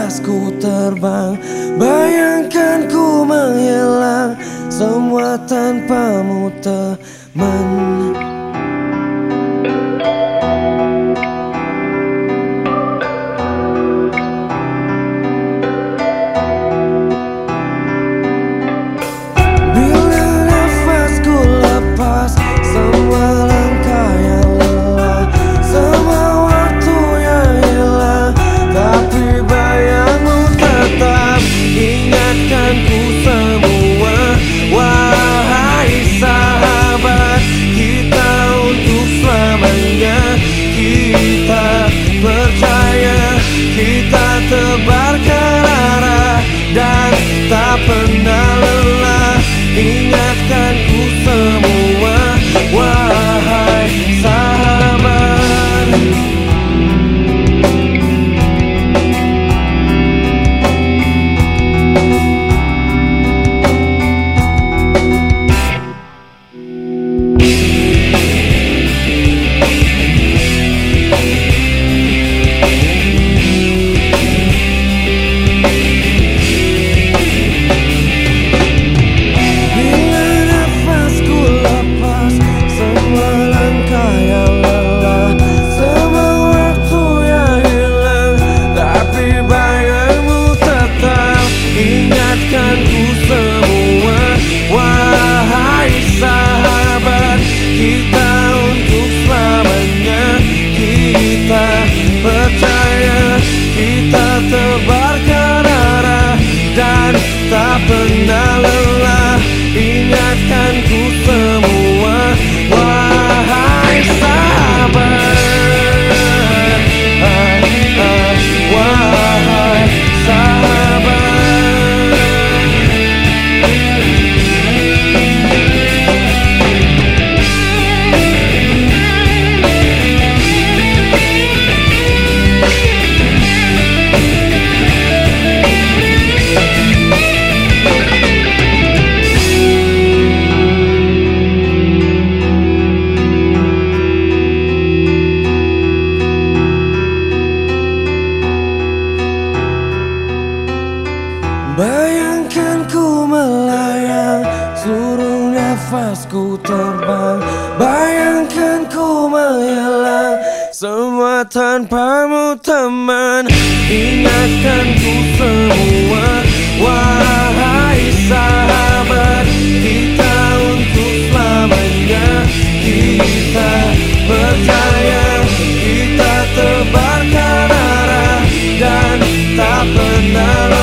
nafasku terbang Bayangkan ku menghilang Semua tanpamu teman tebar ke arah dan tak pernah mendalam Bayangkan ku melayang Seluruh nafasku terbang. Bayangkan ku menghilang Semua tanpamu teman. Ingatkan ku semua Wahai sahabat. Kita untuk selamanya Kita percaya Kita tebarkan arah Dan tak pernah